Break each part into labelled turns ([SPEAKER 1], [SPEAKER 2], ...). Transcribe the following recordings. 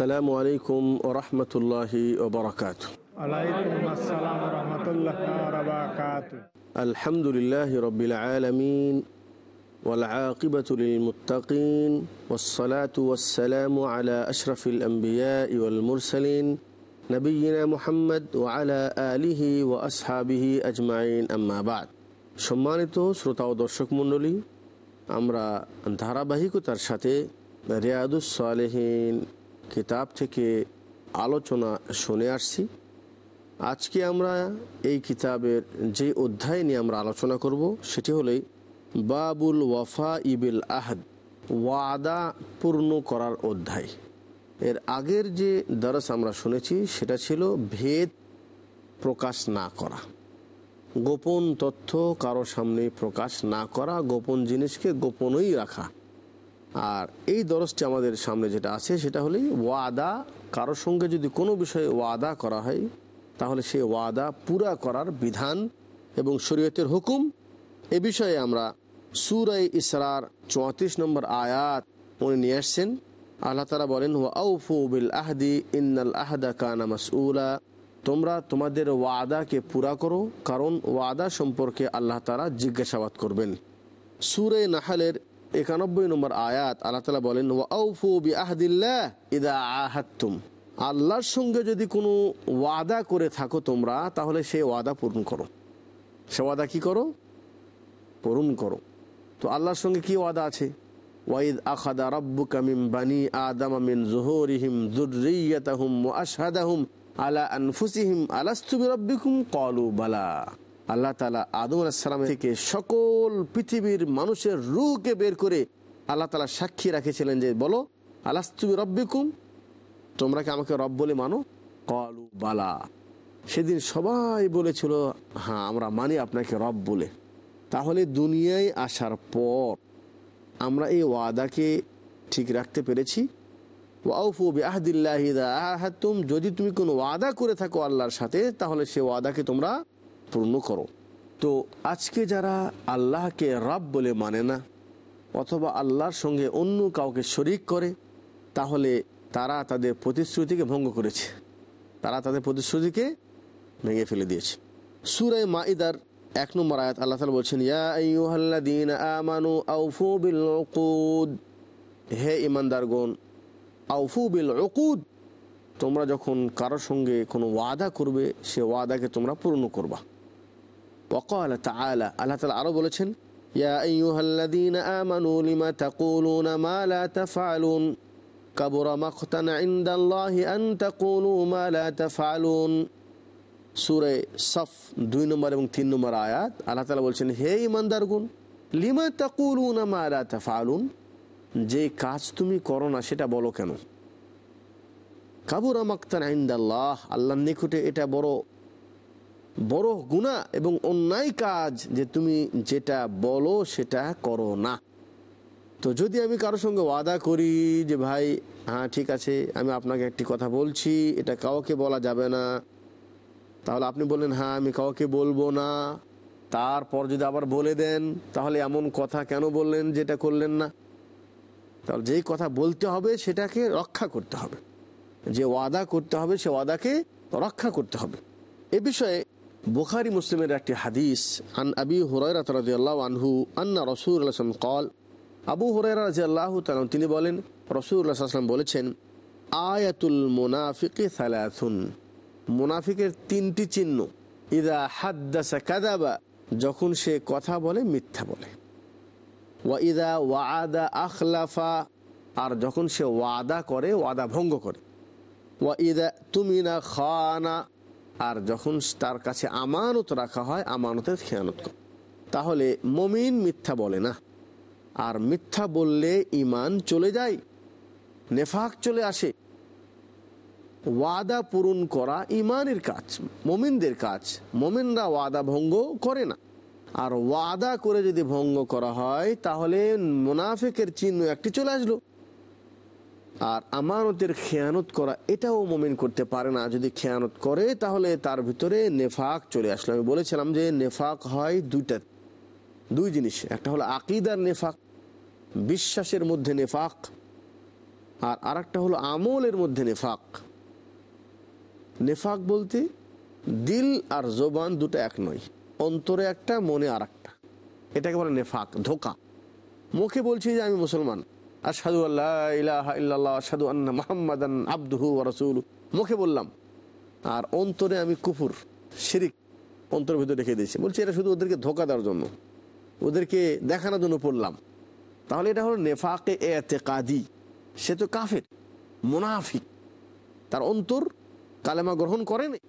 [SPEAKER 1] আসসালামু আলাইকুম ওরহমতুল্লাহি ওবরাকাত
[SPEAKER 2] ওয়ালাইকুম আসসালাম রহমতুল্লাহ বারাকাত
[SPEAKER 1] الحمد لله رب العالمين والعاقبة للمتقين والصلاة والسلام على أشرف الأنبياء والمرسلين نبينا محمد وعلى آله وأصحابه أجمعين أما بعد সম্মানিত শ্রোতা ও দর্শক মণ্ডলী আমরা ধারাবাহিকতার সাথে রিয়াদুস সালেহীন কিতাব থেকে আলোচনা শুনে আসছি। আজকে আমরা এই কিতাবের যে অধ্যায় নিয়ে আমরা আলোচনা করব, সেটি হলেই বাবুল ওয়াফা ইবিল আহদ, ওয়াদা পূর্ণ করার অধ্যায়। এর আগের যে দরস আমরা শুনেছি, সেটা ছিল ভেদ প্রকাশ না করা। গোপন তথ্য কারও সামনে প্রকাশ না করা, গোপন জিনিসকে গোপনই রাখা। আর এই দরজটি আমাদের সামনে যেটা আছে, সেটা হলেই ওয়াদা। কারোর সঙ্গে যদি কোনো বিষয়ে ওয়াদা করা হয়, তাহলে সেই ওয়াদা পুরা করার বিধান এবং শরীয়তের হুকুম। এ বিষয়ে আমরা সুরাই ইসরার চৌত্রিশ নম্বর আয়াত উনি নিয়ে আসছেন। আল্লাহ তালা বলেন ও আউফু বিল আহদি, ইন্নাল আহদা কানা মাসউলা। তোমরা তোমাদের ওয়াদাকে পুরা করো, কারণ ওয়াদা সম্পর্কে আল্লাহ তালা জিজ্ঞাসাবাদ করবেন। সুরে নাহালের একানব্বই নম্বর আয়াত আল্লাহ তালা বলেন আল্লাহর সঙ্গে যদি কোনো ওয়াদা করে থাকো তোমরা, তাহলে সেই ওয়াদা পূরণ করো। সে ওয়াদা কি করো? পূরণ করো। তো আল্লাহর সঙ্গে কি ওয়াদা আছে? ওয়াইদ আখাদা রব্বু কামিম বানি আদাম মিন জুহুরিহিম যুররিয়াতাহুম ওয়া আশহাদাহুম আলা আনফুসিহিম আলাস্তু বিরাব্বিকুম? কলু, বালা। আল্লাহ তালা আদম আলাইহিস সালাম থেকে সকল পৃথিবীর মানুষের রুকে বের করে আল্লাহ তালা সাক্ষী রেখেছিলেন যে, বলো, আলাস্তু বিরাব্বিকুম? তোমরা কি আমাকে রব বলে মানো? কলু, বালা। সেদিন সবাই বলেছিল হ্যাঁ আমরা মানি আপনাকে রব বলে। তাহলে দুনিয়ায় আসার পর আমরা এই ওয়াদাকে ঠিক রাখতে পেরেছি। ওয়াউফু যদি তুমি কোনো ওয়াদা করে থাকো আল্লাহর সাথে, তাহলে সে ওয়াদাকে তোমরা পূর্ণ করো। তো আজকে যারা আল্লাহকে রব বলে মানে না, অথবা আল্লাহর সঙ্গে অন্য কাউকে শরিক করে, তাহলে তারা তাদের প্রতিশ্রুতিকে ভঙ্গ করেছে। তারা তাদের প্রতিশ্রুতিকে ভেঙে ফেলে দিয়েছে। সুরায় মাইদার এক নম্বর আয়াত আল্লাহ তালা বলছেন আমানু আউফু বিল উকুদ হে ইমানদারগণ আউফু বিল উকুদ তোমরা যখন কারোর সঙ্গে কোনো ওয়াদা করবে, সে ওয়াদাকে তোমরা পূর্ণ করবা। ওকাল তালা আল্লাহ তালা আরও বলেছেন, ইয়া আইয়ুহাল্লাযীনা আমানু লিমা তাকুলুনা মা লা তাফআলুন? কাবুরা মাকতান ইনদাল্লাহি আন তাকুলু মা লা তাফআলুন? সূরা সফ 2 নম্বর এবং 3 নম্বর আয়াত, আল্লাহ তাআলা বলছেন, হে ঈমানদারগণ, লিমা তাকুলুনা মা যে কাজ তুমি করো না, সেটা বলো কেন? কাবুর মাকতান ইনদাল্লাহ, আল্লাহর নিকটে এটা বড় বড় গুণা এবং অন্যায় কাজ যে তুমি যেটা বলো সেটা করো না। তো যদি আমি কারোর সঙ্গে ওয়াদা করি যে, ভাই হ্যাঁ ঠিক আছে, আমি আপনাকে একটি কথা বলছি, এটা কাউকে বলা যাবে না। তাহলে আপনি বললেন হ্যাঁ আমি কাউকে বলব না। তারপর যদি আবার বলে দেন, তাহলে এমন কথা কেন বললেন যেটা করলেন না? তাহলে যেই কথা বলতে হবে সেটাকে রক্ষা করতে হবে। যে ওয়াদা করতে হবে, সে ওয়াদাকে রক্ষা করতে হবে। এ বিষয়ে বুখারি মুসলিমের একটি হাদিস, আন আবি হুরাইরা রাদিয়াল্লাহু আনহু আন্না সাল্লাল্লাহু আলাইহি কল আবু হুরাইরা রাদিয়াল্লাহু তাআলা তিনি বলেন সাল্লাল্লাহু আলাইহি বলেছেন, আয়াতুল মুনাফিকি সালাসুন মুনাফিকের তিনটি চিহ্ন, ইদা হাদ্দাসা কাদাবা যখন সে কথা বলে, মিথ্যা বলে, ওয়া ইদা ওয়াদা আখলাফা আর যখন সে ওয়াদা করে, ওয়াদা ভঙ্গ করে, ওয়া ইদা তুমিনা খানা আর যখন তার কাছে আমানত রাখা হয়, আমানতের খেয়ানত তাহলে মমিন মিথ্যা বলে না। আর মিথ্যা বললে ইমান চলে যায়, নেফাক চলে আসে। ওয়াদা পূরণ করা ইমানের কাজ, মমিনদের কাজ। মমিনরা ওয়াদা ভঙ্গ করে না। আর ওয়াদা করে যদি ভঙ্গ করা হয়, তাহলে মোনাফেকের চিহ্ন একটি চলে আসলো। আর আমানতের খেয়ানত করা, এটাও মমিন করতে পারে না। যদি খেয়ানত করে, তাহলে তার ভিতরে নেফাক চলে আসলো। আমি বলেছিলাম যে নেফাক হয় দুইটা, দুই জিনিস। একটা হলো আকিদার নেফাক, বিশ্বাসের মধ্যে নেফাক, আর আরেকটা হলো আমলের মধ্যে নেফাক। নেফাক বলতে দিল আর জোবান দুটো এক নয়, অন্তরে একটা, মনে আর একটা এটাকে বলে নেফাক, ধোকা। মুখে বলছি যে আমি মুসলমান। আসাদু আল্লাহ ইলাহা ইল্লাল্লাহ আসাদু আন্না মোহাম্মদান আব্দুহু রসুল মুখে বললাম, আর অন্তরে আমি কুফুর, শিরিক অন্তরের ভিতরে রেখে দিয়েছি। বলছি, এটা শুধু ওদেরকে ধোকা দেওয়ার জন্য, ওদেরকে দেখানোর জন্য পড়লাম। তাহলে এটা হলো নেফাকে এতে কাদি সে তো কাফের, মুনাফিক। তার অন্তর কালেমা গ্রহণ করেনি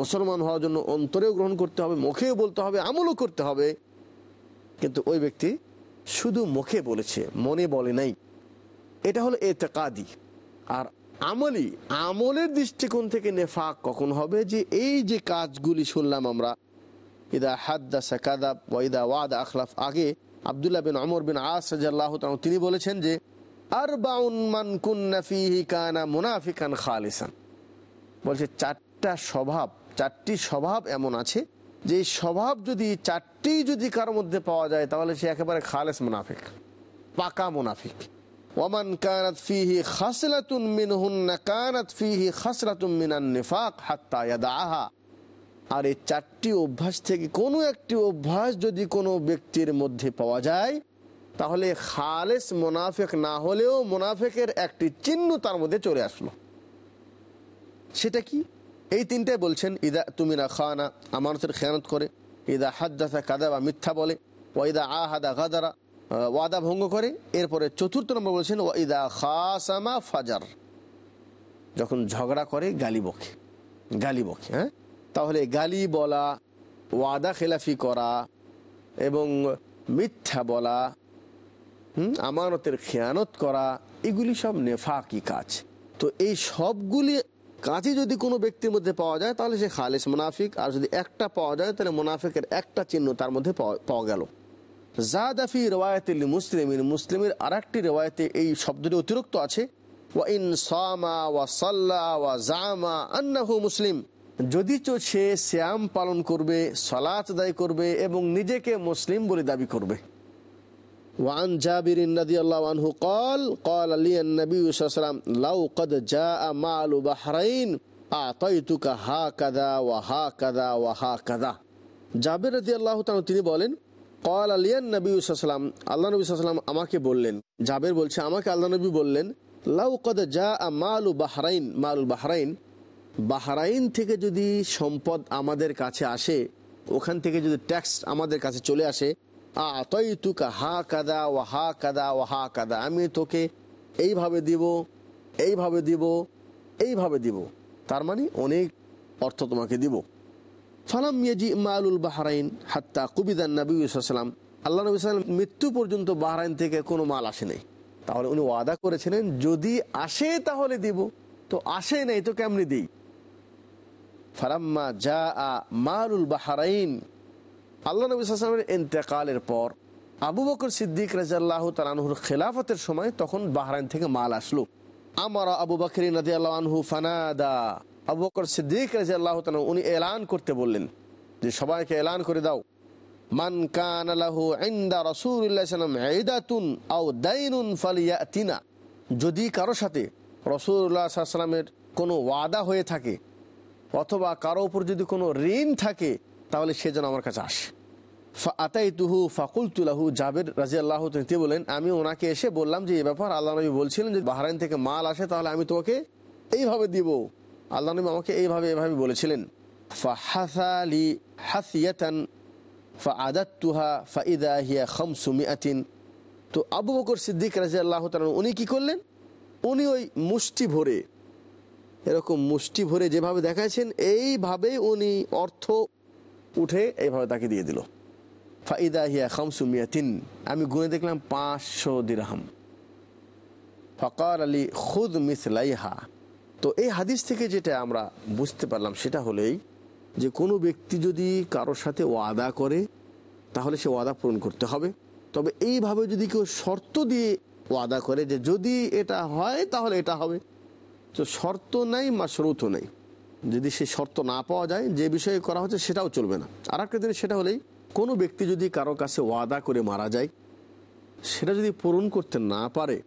[SPEAKER 1] মুসলমান হওয়ার জন্য অন্তরেও গ্রহণ করতে হবে, মুখেও বলতে হবে, আমলও করতে হবে। কিন্তু ওই ব্যক্তি শুধু মুখে বলেছে, মনে বলে নাই। এটা হলো এতেকাদি। আর আমলি, আমলের দৃষ্টিকোণ থেকে নেফাক কখন হবে যে এই যে কাজগুলি শুনলাম আমরা, ইদা হাদ্দা সাকাদাব ওয়াইদা ওয়াদ আখলাফ, আগে আবদুল্লাহ বিন অমর বিন আস রাজাল্লাহ তিনি বলেছেন যে আর বাউন মান কুন্না ফিহি কানা মুনাফিকান খালিসান। বলছে চারটা স্বভাব, চারটি স্বভাব এমন আছে, যে স্বভাব যদি চারটি যদি কারোর মধ্যে পাওয়া যায় তাহলে সে একেবারে খালেস মুনাফিক, পাকা মুনাফিক। ওমান কানাত ফিহি খাসলাতুন মিনহুন্না, কানাত ফিহি খাসলাতুন মিনান নিফাক হাত্তা ইয়াদাহা আর এই চারটি অভ্যাস থেকে কোনো একটি অভ্যাস যদি কোনো ব্যক্তির মধ্যে পাওয়া যায়, তাহলে খালেস মোনাফেক না হলেও মোনাফেকের একটি চিহ্ন তার মধ্যে চলে আসলো। সেটা কি? এই তিনটাই বলছেন, ইদা তুমি না খানা, আমানতের খেয়ানত করে। ইদা হাদ্দাসা কাদা বা মিথ্যা বলে। ওয়াইদা আহাদা গাদারা ওয়াদা ভঙ্গ করে। এরপরে চতুর্থ নম্বর বলছেন ওয়াইদা খাসামা ফাজার। যখন ঝগড়া করে, গালি বকে। গালি বকে হ্যাঁ? তাহলে গালি বলা, ওয়াদা খেলাফি করা এবং মিথ্যা বলা, হুম, আমানতের খেয়ানত করা, এগুলি সব নেফাকি কাজ। তো এই সবগুলি কাজই যদি কোনো ব্যক্তির মধ্যে পাওয়া যায়, তাহলে সে খালেস মুনাফিক। আর যদি একটা পাওয়া যায়, তাহলে মুনাফিকের একটা চিহ্ন তার মধ্যে পাওয়া গেল। জাদাফি রেওয়ায়তে মুসলিমিন মুসলিমের আর একটি রেওয়ায়তে এই শব্দটি অতিরিক্ত আছে ওয়া ইন সামা ওয়া সাল্লা ওয়া জামা আন্নাহু মুসলিম যদি তো সে শ্যাম পালন করবে সলাচ দায় করবে এবং নিজেকে মুসলিম বলে দাবি করবে وعن جابر رضي الله عنه قال قال لي النبي صلى الله عليه وسلم لو قد جاء مال بحرين أعطيتك هكذا وهكذا وهكذا জাবের রাজি আল্লাহ তিনি বলেন কল আলিয়ান নবী সাল্লাম আল্লাহ নবী সাল্লাম আমাকে বললেন, জাবের বলছে, আমাকে আল্লাহ নবী বললেন, লাউ কদ যা মালু বাহরাইন মালুল বাহরাইন বাহরাইন থেকে যদি সম্পদ আমাদের কাছে আসে, ওখান থেকে যদি ট্যাক্স আমাদের কাছে চলে আসে আতই আতইতুকা হা কাদা ও হা কাদা ও হা কাদা আমি তোকে এইভাবে দিব এইভাবে দিব এইভাবে দিব। তার মানে অনেক অর্থ তোমাকে দিব। ফালাম ইয়াজি মালুল বাহরাইন হাত্তা কুবিদান নবী সাল্লাম আল্লাহ নবী মৃত্যু পর্যন্ত বাহরাইন থেকে কোনো মাল আসে নাই। তাহলে উনি ওয়াদা করেছিলেন, যদি আসে তাহলে দিব। তো আসে নাই তো কেমনি দিই? ফালাম্মা যা আ মালুল বাহরাইন। আল্লাহ নবী সাল্লামের ইন্তেকালের পর আবু বকর সিদ্দিক রাজাল্লাহ তালানহুর খেলাফতের সময় তখন বাহরাইন থেকে মাল আসলো। আমার আবু বকর নদী আল্লাহ আনহু ফানাদা। আবু বকর সিদ্দিক রাজাল্লাহ তালাহ উনি এলান করতে বললেন যে সবাইকে এলান করে দাও। মান কান আলাহু দাইনুন যদি কারও সাথে রসুল্লাহ সাল্লামের কোনো ওয়াদা হয়ে থাকে অথবা কারও উপর যদি কোনো ঋণ থাকে, তাহলে সে যেন আমার কাছে আসে। আতাই তুহু ফাকুল তুলাহু জাবের রাজি আল্লাহ তিনি বলেন আমি ওনাকে এসে বললাম যে এই ব্যাপার আল্লাহ নবী বলছিলেন যে, বাহারাইন থেকে মাল আসে, তাহলে আমি তোমাকে এইভাবে দিব। আল্লাহ নবী আমাকে এইভাবে এভাবে বলেছিলেন ফা খমসুমিয়াতিন তো আবু বকর সিদ্দিক রাজি আল্লাহ উনি কি করলেন? উনি ওই মুষ্টি ভরে, এরকম মুষ্টি ভরে যেভাবে দেখাচ্ছেন এইভাবে উনি অর্থ উঠে এইভাবে তাকে দিয়ে দিল। ফাইদা হিয়া খামসু মিয়াতিন আমি গুনে দেখলাম পাঁচশো দিরহাম। ফকার আলী, খুদ মিসলাইহা। তো এই হাদিস থেকে যেটা আমরা বুঝতে পারলাম, সেটা হলেই যে কোনো ব্যক্তি যদি কারোর সাথে ওয়াদা করে, তাহলে সে ওয়াদা পূরণ করতে হবে। তবে এইভাবে যদি কেউ শর্ত দিয়ে ওয়াদা করে যে যদি এটা হয়, তাহলে এটা হবে। তো শর্ত নাই মাসরুতও নেই। যদি সে শর্ত না পাওয়া যায়, যে বিষয়ে করা হচ্ছে সেটাও চলবে না। আর একটা জিনিস, সেটা হলেই কোনো ব্যক্তি যদি কারও কাছে ওয়াদা করে মারা যায়, সেটা যদি পূরণ করতে না পারে,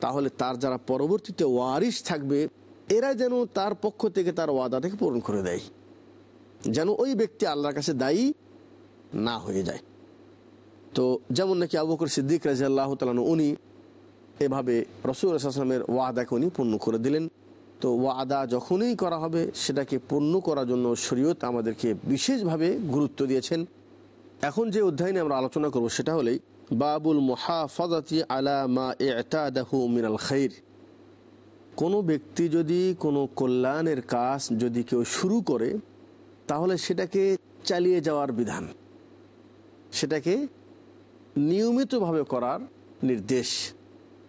[SPEAKER 1] তাহলে তার যারা পরবর্তীতে ওয়ারিশ থাকবে এরা যেন তার পক্ষ থেকে তার ওয়াদা থেকে পূরণ করে দেয়, যেন ওই ব্যক্তি আল্লাহর কাছে দায়ী না হয়ে যায়। তো যেমন নাকি আবু বকর সিদ্দিক রাজি আল্লাহ তালান উনি এভাবে রসুল আসলামের ওয়াদাকে উনি পূর্ণ করে দিলেন। তো ওয়াদা যখনই করা হবে, সেটাকে পূর্ণ করার জন্য শরীয়ত আমাদেরকে বিশেষভাবে গুরুত্ব দিয়েছেন। এখন যে অধ্যায়নে আমরা আলোচনা করব, সেটা হলেই বাবুল মুহাফাজাতি আলা মা এতাদাহু মিনাল খৈর কোনো ব্যক্তি যদি কোনো কল্যাণের কাজ যদি কেউ শুরু করে, তাহলে সেটাকে চালিয়ে যাওয়ার বিধান। সেটাকে নিয়মিতভাবে করার নির্দেশ।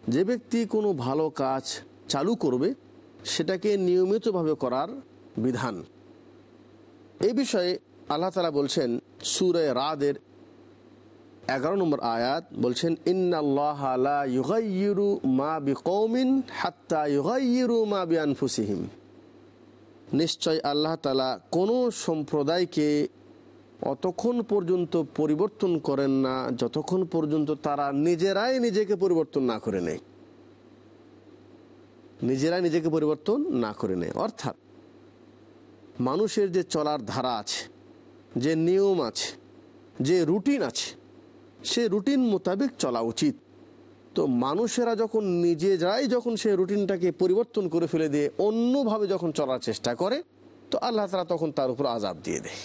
[SPEAKER 1] যে ব্যক্তি কোনো ভালো কাজ চালু করবে, সেটাকে নিয়মিতভাবে করার বিধান। এ বিষয়ে আল্লাহ তালা বলছেন, সুরে রাদের এগারো নম্বর আয়াত বলছেন, ইন্নাল্লাহ লা ইউগাইয়িরু মা বিকৌমিন হাত্তা ইউগাইয়িরু মা বিআনফুসিহিম। নিশ্চয় আল্লাহ তালা কোনো সম্প্রদায়কে অতক্ষণ পর্যন্ত পরিবর্তন করেন না, যতক্ষণ পর্যন্ত তারা নিজেরাই নিজেকে পরিবর্তন না করে নেয়। নিজেরাই নিজেকে পরিবর্তন না করে নেয়। অর্থাৎ মানুষের যে চলার ধারা আছে, যে নিয়ম আছে, যে রুটিন আছে সে রুটিন মোতাবেক চলা উচিত। তো মানুষেরা যখন নিজে নিজেরাই যখন সে রুটিনটাকে পরিবর্তন করে ফেলে দিয়ে অন্যভাবে যখন চলার চেষ্টা করে, তো আল্লাহ তালা তখন তার উপর আজাব দিয়ে দেয়।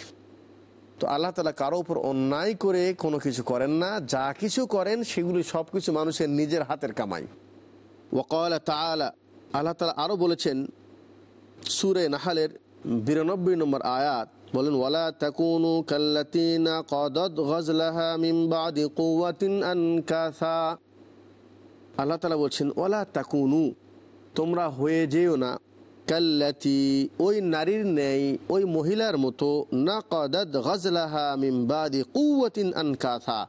[SPEAKER 1] তো আল্লাহ তালা কারও উপর অন্যায় করে কোনো কিছু করেন না, যা কিছু করেন সেগুলি সব কিছু মানুষের নিজের হাতের কামাই। ওকাল তালা আল্লাহ তালা আরও বলেছেন, সুরে নাহালের বিরানব্বই নম্বর আয়াত বলেন, ওয়ালা তাকুনু কাল্লাতিনা কদদ গজলাহা মিন বাদি কুওয়াতিন আনকাসা। আল্লাহ তালা বলছেন, ওয়ালা তাকুনু, তোমরা হয়ে যেও না। কাল্লাতি, ওই নারীর ন্যায়, ওই মহিলার মতো, না কদদ গজলাহা মিন বাদি কুওয়াতিন আনকাসা।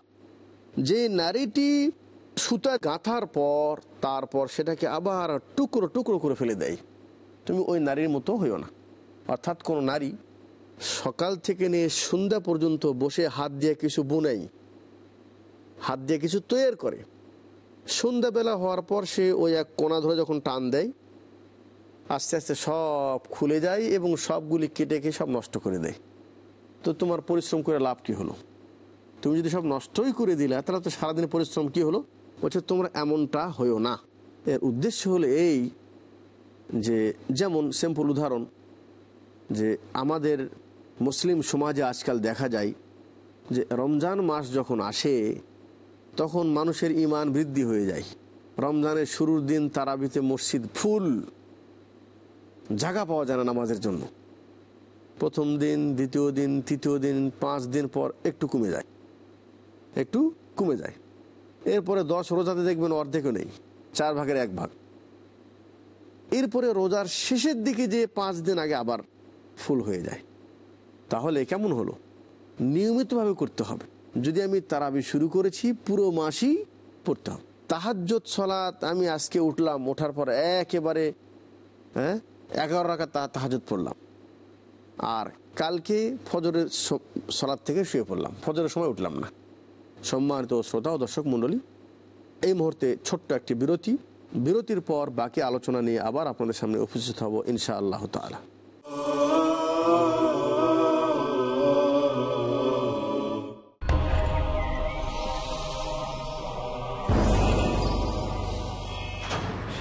[SPEAKER 1] যে নারীটি সুতা গাঁথার পর, তারপর সেটাকে আবার টুকরো টুকরো করে ফেলে দেয়। তুমি ওই নারীর মতো হইও না। অর্থাৎ কোনো নারী সকাল থেকে নিয়ে সন্ধ্যা পর্যন্ত বসে হাত দিয়ে কিছু বুনাই, হাত দিয়ে কিছু তৈরি করে। সন্ধ্যাবেলা হওয়ার পর সে ওই এক কোনা ধরে যখন টান দেয়, আস্তে আস্তে সব খুলে যায় এবং সবগুলি কেটে কেটে সব নষ্ট করে দেয়। তো তোমার পরিশ্রম করে লাভ কি হলো? তুমি যদি সব নষ্টই করে দিলে, তাহলে তো সারাদিন পরিশ্রম কি হলো? বলছে, তোমরা এমনটা হইও না। এর উদ্দেশ্য হলো এই যে, যেমন সিম্পল উদাহরণ যে আমাদের মুসলিম সমাজে আজকাল দেখা যায় যে রমজান মাস যখন আসে, তখন মানুষের ইমান বৃদ্ধি হয়ে যায়। রমজানের শুরুর দিন তারাবিতে মসজিদ ফুল জায়গা পাওয়া যায় না নামাজের জন্য। প্রথম দিন, দ্বিতীয় দিন, তৃতীয় দিন, পাঁচ দিন পর একটু কমে যায়। একটু কমে যায়। এরপরে দশ রোজাতে দেখবেন অর্ধেকও নেই, চার ভাগের এক ভাগ। এরপরে রোজার শেষের দিকে যে পাঁচ দিন আগে আবার ফুল হয়ে যায়। তাহলে কেমন হলো? নিয়মিতভাবে করতে হবে। যদি আমি তারাবি শুরু করেছি, পুরো মাসই পড়তে হবে। তাহাজ্জত সলাত আমি আজকে উঠলাম, ওঠার পর একেবারে হ্যাঁ এগারো রাখা তা তাহাজত পড়লাম। আর কালকে ফজরের সলাদ থেকে শুয়ে পড়লাম। ফজরের সময় উঠলাম না। সম্মানিত শ্রোতা ও দর্শক মণ্ডলী, এই মুহূর্তে ছোট্ট একটি বিরতি। বিরতির পর বাকি আলোচনা নিয়ে আবার আপনাদের সামনে উপস্থিত হব ইনশা আল্লাহ তালা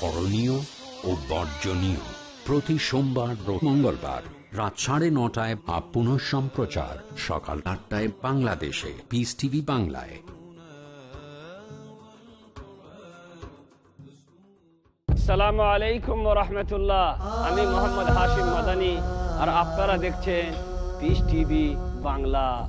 [SPEAKER 3] করণীয় ও বর্জনীয়। প্রতি সোমবার মঙ্গলবার রাত সাড়ে নটায় বা পুনঃ সম্প্রচার। সকাল আটটায় বাংলাদেশে। পিস টিভি বাংলায়।
[SPEAKER 4] সালামু আলাইকুম রহমতুল্লাহ। আমি মোহাম্মদ হাশিম মাদানি। আর আপনারা দেখছেন peace TV Bangla.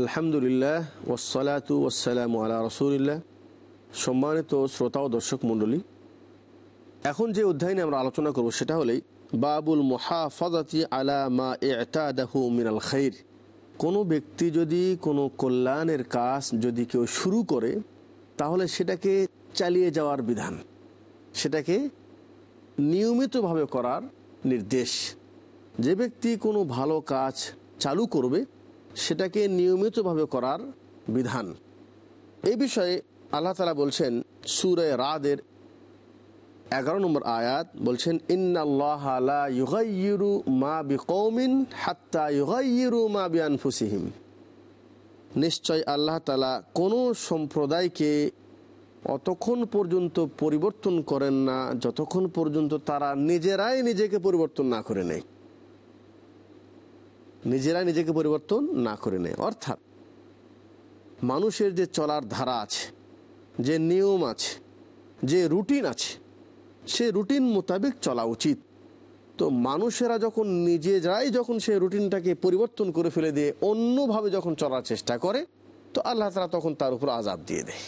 [SPEAKER 1] আলহামদুলিল্লাহ ওসালাতু ওসালাম আলা রসুলিল্লাহ। সম্মানিত শ্রোতা ও দর্শক মণ্ডলী, এখন যে অধ্যায় নিয়ে আমরা আলোচনা করব সেটা হলেই বাবুল মুহাফাজাতি আলা মা এতাদাহু মিনাল খৈর কোনো ব্যক্তি যদি কোনো কল্যাণের কাজ যদি কেউ শুরু করে, তাহলে সেটাকে চালিয়ে যাওয়ার বিধান, সেটাকে নিয়মিতভাবে করার নির্দেশ। যে ব্যক্তি কোনো ভালো কাজ চালু করবে সেটাকে নিয়মিতভাবে করার বিধান। এই বিষয়ে আল্লাহ তালা বলছেন, সুরে রাদের এগারো নম্বর আয়াত বলছেন ইউগাইয়িরু মা হাত্তা ইউগাইয়িরু মা নিশ্চয় আল্লাহ তালা কোনো সম্প্রদায়কে অতক্ষণ পর্যন্ত পরিবর্তন করেন না, যতক্ষণ পর্যন্ত তারা নিজেরাই নিজেকে পরিবর্তন না করে নেয়। নিজেরাই নিজেকে পরিবর্তন না করে নেয়। অর্থাৎ মানুষের যে চলার ধারা আছে, যে নিয়ম আছে, যে রুটিন আছে, সে রুটিন মোতাবেক চলা উচিত। তো মানুষেরা যখন নিজেরাই যখন সে রুটিনটাকে পরিবর্তন করে ফেলে দিয়ে অন্যভাবে যখন চলার চেষ্টা করে, তো আল্লাহ তালা তখন তার উপর আজাব দিয়ে দেয়।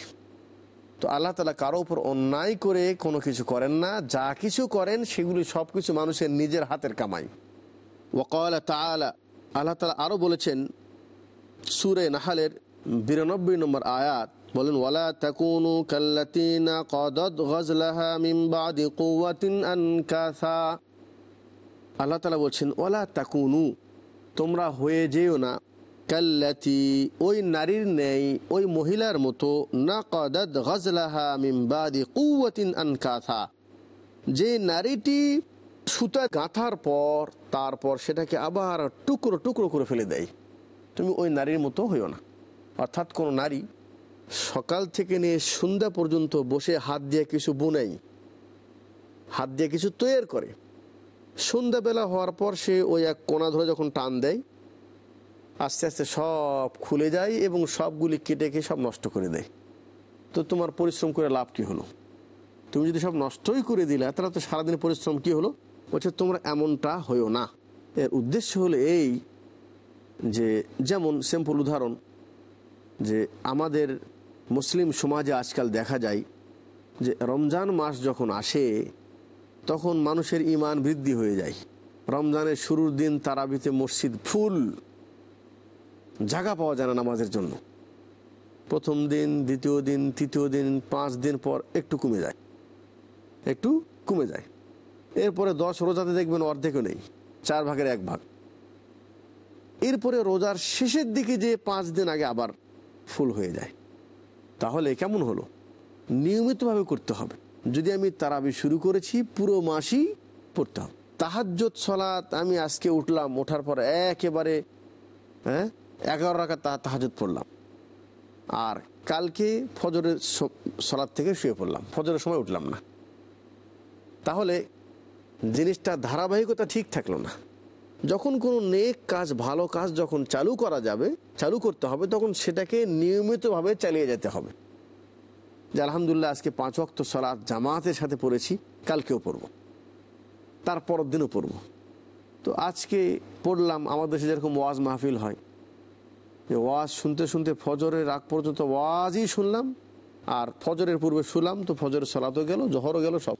[SPEAKER 1] তো আল্লাহ তালা কারও উপর অন্যায় করে কোনো কিছু করেন না, যা কিছু করেন সেগুলি সব কিছু মানুষের নিজের হাতের কামাই। ওকাল তালা আল্লাহ তালা আরও বলেছেন, সুরে নাহালের বিরানব্বই নম্বর আয়াত, বলেন, ওয়ালা তাকুনু কাল্লাতিনা কদদ গজলাহা মিন বাদি কুওয়াতিন আনকাসা। আল্লাহ তালা বলছেন, ওয়ালা তাকুনু, তোমরা হয়ে যেও না। কাল্লাতি, ওই নারীর নেই ওই মহিলার মতো, না কদদ গজলাহা মিন বাদি কুওয়াতিন আনকাসা। যে নারীটি সুতা গাঁথার পর, তারপর সেটাকে আবার টুকরো টুকরো করে ফেলে দেয়। তুমি ওই নারীর মতো হইও না। অর্থাৎ কোনো নারী সকাল থেকে নিয়ে সন্ধ্যা পর্যন্ত বসে হাত দিয়ে কিছু বুনাই, হাত দিয়ে কিছু তৈরি করে। সন্ধ্যাবেলা হওয়ার পর সে ওই এক কোনা ধরে যখন টান দেয়, আস্তে আস্তে সব খুলে যায় এবং সবগুলি কেটে খেয়ে সব নষ্ট করে দেয়। তো তোমার পরিশ্রম করে লাভ কি হলো? তুমি যদি সব নষ্টই করে দিলে, তাহলে তো সারাদিন পরিশ্রম কি হলো? বলছে, তোমরা এমনটা হইও না। এর উদ্দেশ্য হলো এই যে, যেমন সিম্পল উদাহরণ, যে আমাদের মুসলিম সমাজে আজকাল দেখা যায় যে রমজান মাস যখন আসে, তখন মানুষের ইমান বৃদ্ধি হয়ে যায়। রমজানের শুরুর দিন তারাবিতে মসজিদ ফুল জায়গা পাওয়া যায় না নামাজের জন্য। প্রথম দিন, দ্বিতীয় দিন, তৃতীয় দিন, পাঁচ দিন পর একটু কমে যায়। একটু কমে যায়। এরপরে দশ রোজাতে দেখবেন অর্ধেকও নেই, চার ভাগের এক ভাগ। এরপরে রোজার শেষের দিকে যে পাঁচ দিন আগে আবার ফুল হয়ে যায়। তাহলে কেমন হলো? নিয়মিতভাবে করতে হবে। যদি আমি তারাবি শুরু করেছি, পুরো মাসই পড়তে হবে। তাহাজ্জত সলাত আমি আজকে উঠলাম, ওঠার পর একেবারে হ্যাঁ এগারো রাখা তা তাহাজত পড়লাম। আর কালকে ফজরের সলাদ থেকে শুয়ে পড়লাম। ফজরের সময় উঠলাম না। তাহলে জিনিসটা ধারাবাহিকতা ঠিক থাকল না। যখন কোনো নেক কাজ, ভালো কাজ যখন চালু করা যাবে, চালু করতে হবে, তখন সেটাকে নিয়মিতভাবে চালিয়ে যেতে হবে। যে আলহামদুলিল্লাহ আজকে পাঁচ অক্ত সলাদ জামাতের সাথে পড়েছি, কালকেও পড়ব। তার পরের দিনও পড়ব। তো আজকে পড়লাম, আমাদের দেশে যেরকম ওয়াজ মাহফিল হয়। যে ওয়াজ শুনতে শুনতে ফজরের আগ পর্যন্ত ওয়াজই শুনলাম, আর ফজরের পূর্বে শুনলাম তো ফজরের সলাতও গেল, জহরও গেল, সব।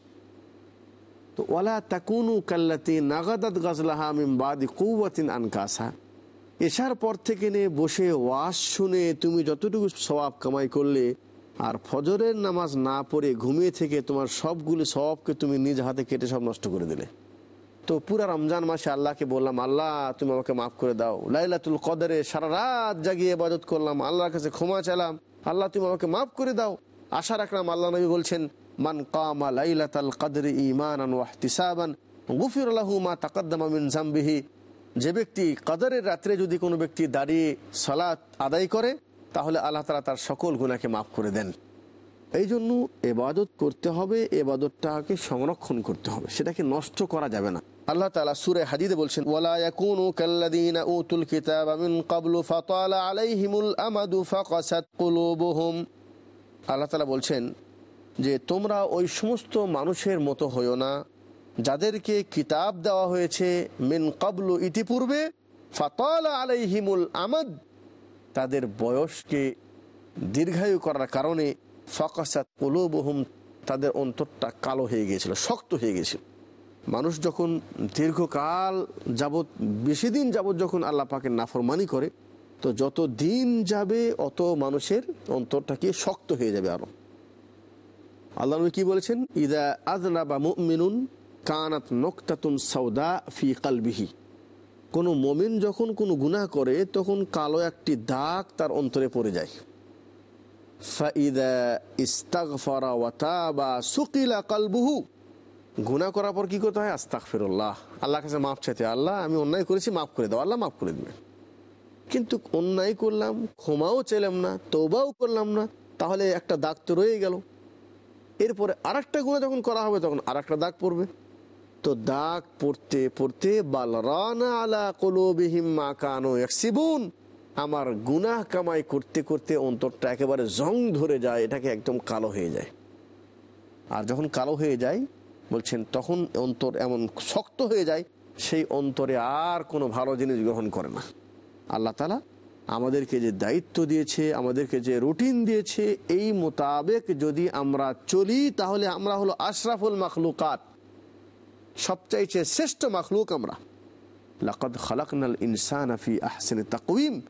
[SPEAKER 1] তো ওলা তাকুনু কাল্লাতি নাগাদাত গাজলাহা মিম বাদি কৌয়াতিন আনকাসা। এসার পর থেকে নিয়ে বসে ওয়াশ শুনে তুমি যতটুকু সবাব কামাই করলে আর ফজরের নামাজ না পড়ে ঘুমিয়ে থেকে তোমার সবগুলো সবকে তুমি নিজ হাতে কেটে সব নষ্ট করে দিলে। তো পুরা রমজান মাসে আল্লাহকে বললাম, আল্লাহ, তুমি আমাকে মাফ করে দাও। লাইলাতুল কদরে সারা রাত জাগিয়ে ইবাদত করলাম, আল্লাহর কাছে ক্ষমা চালাম আল্লাহ, তুমি আমাকে মাফ করে দাও। আশা রাখলাম আল্লাহ নবী বলছেন মান কামা লাইলাতাল কদরে ইমানান ওয়াহতিসাবান গুফির মা তাকাদ্দামা মিন জামবিহি। যে ব্যক্তি কদরের রাত্রে যদি কোনো ব্যক্তি দাঁড়িয়ে সালাত আদায় করে, তাহলে আল্লাহ তালা তার সকল গুণাকে মাফ করে দেন। এই জন্য এবাদত করতে হবে, এবাদতটাকে সংরক্ষণ করতে হবে। সেটাকে নষ্ট করা যাবে না। আল্লাহ তালা সুরে হাদিদে বলছেন আল্লাহ তালা বলছেন যে তোমরা ওই সমস্ত মানুষের মতো হইও না, যাদেরকে কিতাব দেওয়া হয়েছে মেন কাবলু ইতিপূর্বে, ফাতালা আলাইহিমুল আমাদ, তাদের বয়সকে দীর্ঘায়ু করার কারণে ফকাসাত কলুবহুম, তাদের অন্তরটা কালো হয়ে গিয়েছিল, শক্ত হয়ে গিয়েছিল। মানুষ যখন দীর্ঘকাল যাবৎ, বেশি দিন যাবৎ যখন আল্লাহ পাকের নাফরমানি করে, তো যত দিন যাবে, অত মানুষের অন্তরটাকে শক্ত হয়ে যাবে আরও। আল্লাহ নবী কি বলেছেন? ইদা আদনা বা মুমিনুন কানাত নক্তাতুন সৌদা ফি কালবিহি। কোনো মমিন যখন কোনো গুনাহ করে, তখন কালো একটি দাগ তার অন্তরে পড়ে যায়। সুকিলা করার পর কি করতে হয়? আল্লাহ কাছে আল্লাহ, আমি অন্যায় করেছি করে আল্লাহ মাফ করে কিন্তু অন্যায় করলাম, ক্ষমাও চাইলাম না তৌবাও করলাম না, তাহলে একটা দাগ তো রয়ে গেল। এরপরে আর একটা গুণা যখন করা হবে, তখন আর একটা দাগ পড়বে। তো দাগ পড়তে পড়তে বালরানা আলা কলোবিহিম মা কানো একসিবুন আমার গুনাহ কামাই করতে করতে অন্তরটা একেবারে জং ধরে যায়, এটাকে একদম কালো হয়ে যায়। আর যখন কালো হয়ে যায়, বলছেন, তখন অন্তর এমন শক্ত হয়ে যায়, সেই অন্তরে আর কোনো ভালো জিনিস গ্রহণ করে না। আল্লাহ তালা আমাদেরকে যে দায়িত্ব দিয়েছে, আমাদেরকে যে রুটিন দিয়েছে, এই মোতাবেক যদি আমরা চলি, তাহলে আমরা হলো আশরাফুল মাখলুকাত। সবচাইছে শ্রেষ্ঠ মাখলুক আমরা। লাকদ খালাকনাল ইনসান আফি আহসেন তাকুইম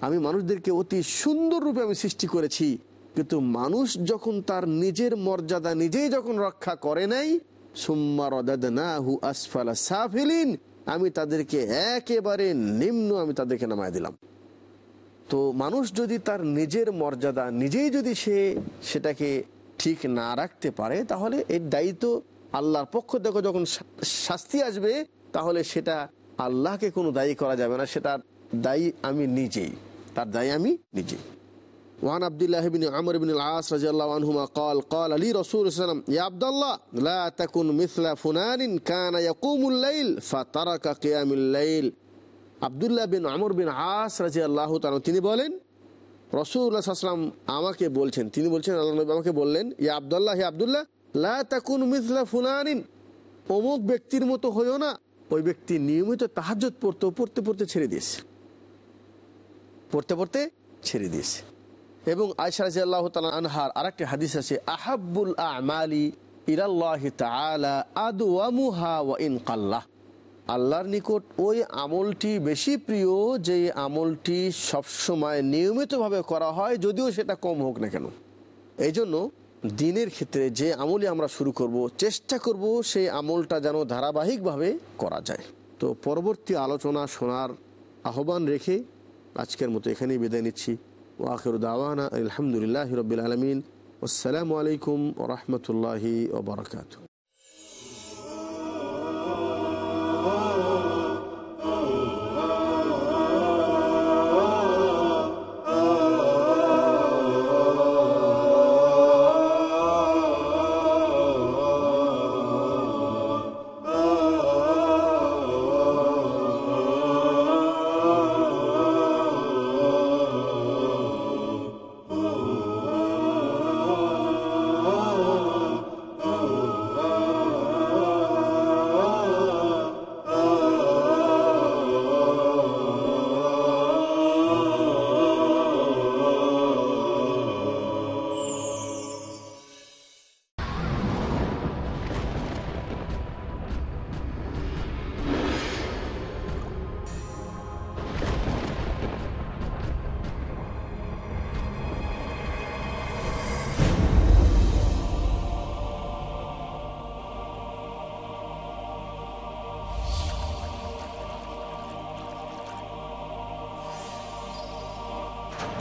[SPEAKER 1] আমি মানুষদেরকে অতি সুন্দর রূপে আমি সৃষ্টি করেছি। কিন্তু মানুষ যখন তার নিজের মর্যাদা নিজেই যখন রক্ষা করে নাই আমি তাদেরকে একেবারে নিম্ন আমি তাদেরকে নামায় দিলাম। তো মানুষ যদি তার নিজের মর্যাদা নিজেই যদি সে সেটাকে ঠিক না রাখতে পারে তাহলে এর দায়িত্ব আল্লাহর পক্ষ থেকে যখন শাস্তি আসবে তাহলে সেটা আল্লাহকে কোনো দায়ী করা যাবে না সেটার দায়ী আমি নিজেই তার দায়ী আমি নিজেই وعن عبد الله بن عمرو بن العاص رضي الله عنهما قال قال لي رسول الله صلى الله عليه وسلم يا عبد الله لا تكن مثل فلان كان يقوم الليل فترك قيام الليل আবদুল্লাহ বিন আমর বিন আস রাজি আল্লাহ তিনি বলেন রসুল্লাহ আসলাম আমাকে বলছেন, তিনি বলছেন আল্লাহ নবী আমাকে বললেন, ইয়া আবদুল্লাহ, হে আবদুল্লাহ, লা তাকুন মিসলা ফুলানিন, অমুক ব্যক্তির মতো হইও না, ওই ব্যক্তি নিয়মিত তাহাজত পড়তো, পড়তে পড়তে ছেড়ে দিয়েছে। পড়তে পড়তে ছেড়ে দিয়েছে। এবং আয়সা রাজি আল্লাহ আনহার আরেকটি হাদিস আছে আহাবুল আমালি ইরাল্লাহ তাআলা আদওয়ামুহা ওয়া ইন কাল্লাহ আল্লাহর নিকট ওই আমলটি বেশি প্রিয় যে আমলটি সবসময় নিয়মিতভাবে করা হয়, যদিও সেটা কম হোক না কেন। এই জন্য দিনের ক্ষেত্রে যে আমলই আমরা শুরু করব, চেষ্টা করব সেই আমলটা যেন ধারাবাহিকভাবে করা যায়। তো পরবর্তী আলোচনা শোনার আহ্বান রেখে আজকের মতো এখানেই বিদায় নিচ্ছি। ও আখর দাওয়ানা আলহামদুলিল্লাহ রবিল আলমিন। আসসালামু আলাইকুম ওরহমতুল্লাহি ওবরাকাত